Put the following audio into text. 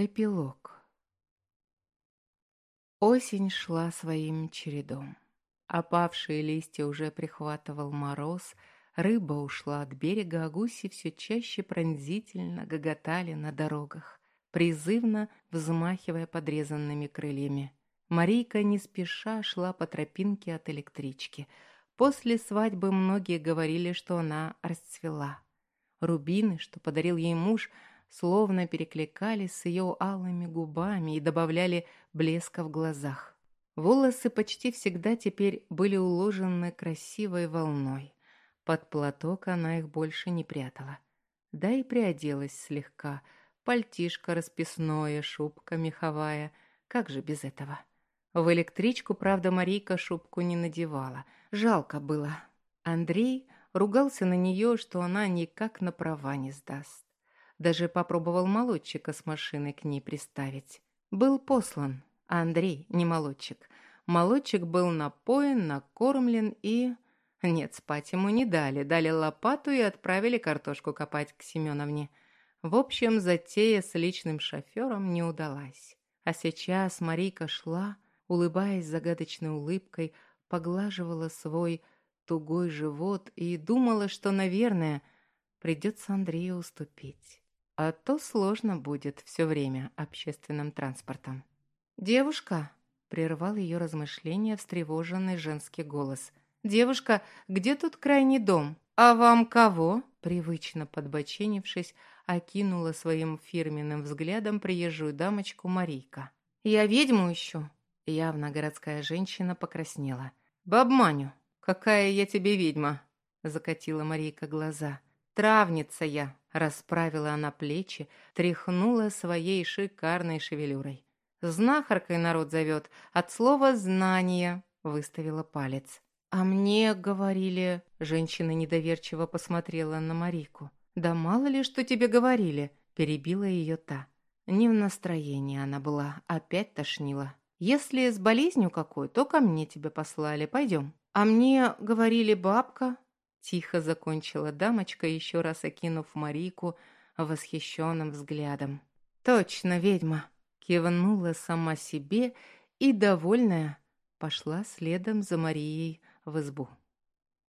Эпилог. Осень шла своим чередом. Опавшие листья уже прихватывал мороз, рыба ушла от берега, а гуси все чаще пронзительно гоготали на дорогах, призывно взмахивая подрезанными крыльями. Марийка не спеша шла по тропинке от электрички. После свадьбы многие говорили, что она расцвела. Рубины, что подарил ей муж – словно перекликались с ее алыми губами и добавляли блеска в глазах. Волосы почти всегда теперь были уложены красивой волной. Под платок она их больше не прятала. Да и приоделась слегка. Пальтишко расписное, шубка меховая. Как же без этого? В электричку, правда, Марийка шубку не надевала. Жалко было. Андрей ругался на нее, что она никак на права не сдаст. Даже попробовал молодчика с машиной к ней приставить. Был послан, а Андрей не молодчик. Молодчик был напоен, накормлен и... Нет, спать ему не дали. Дали лопату и отправили картошку копать к Семеновне. В общем, затея с личным шофером не удалась. А сейчас Марийка шла, улыбаясь загадочной улыбкой, поглаживала свой тугой живот и думала, что, наверное, придется Андрею уступить а то сложно будет все время общественным транспортом. «Девушка!» – прервал ее размышления встревоженный женский голос. «Девушка, где тут крайний дом? А вам кого?» Привычно подбоченившись, окинула своим фирменным взглядом приезжую дамочку Марийка. «Я ведьму ищу!» Явно городская женщина покраснела. «Бабманю! Какая я тебе ведьма!» Закатила Марийка глаза. «Травница я!» Расправила она плечи, тряхнула своей шикарной шевелюрой. «Знахаркой народ зовет, от слова «знание», — выставила палец. «А мне говорили...» — женщина недоверчиво посмотрела на Марику. «Да мало ли, что тебе говорили», — перебила ее та. Не в настроении она была, опять тошнила. «Если с болезнью какой, то ко мне тебя послали, пойдем». «А мне говорили бабка», Тихо закончила дамочка, еще раз окинув Марику восхищенным взглядом. «Точно, ведьма!» Кивнула сама себе и, довольная, пошла следом за Марией в избу.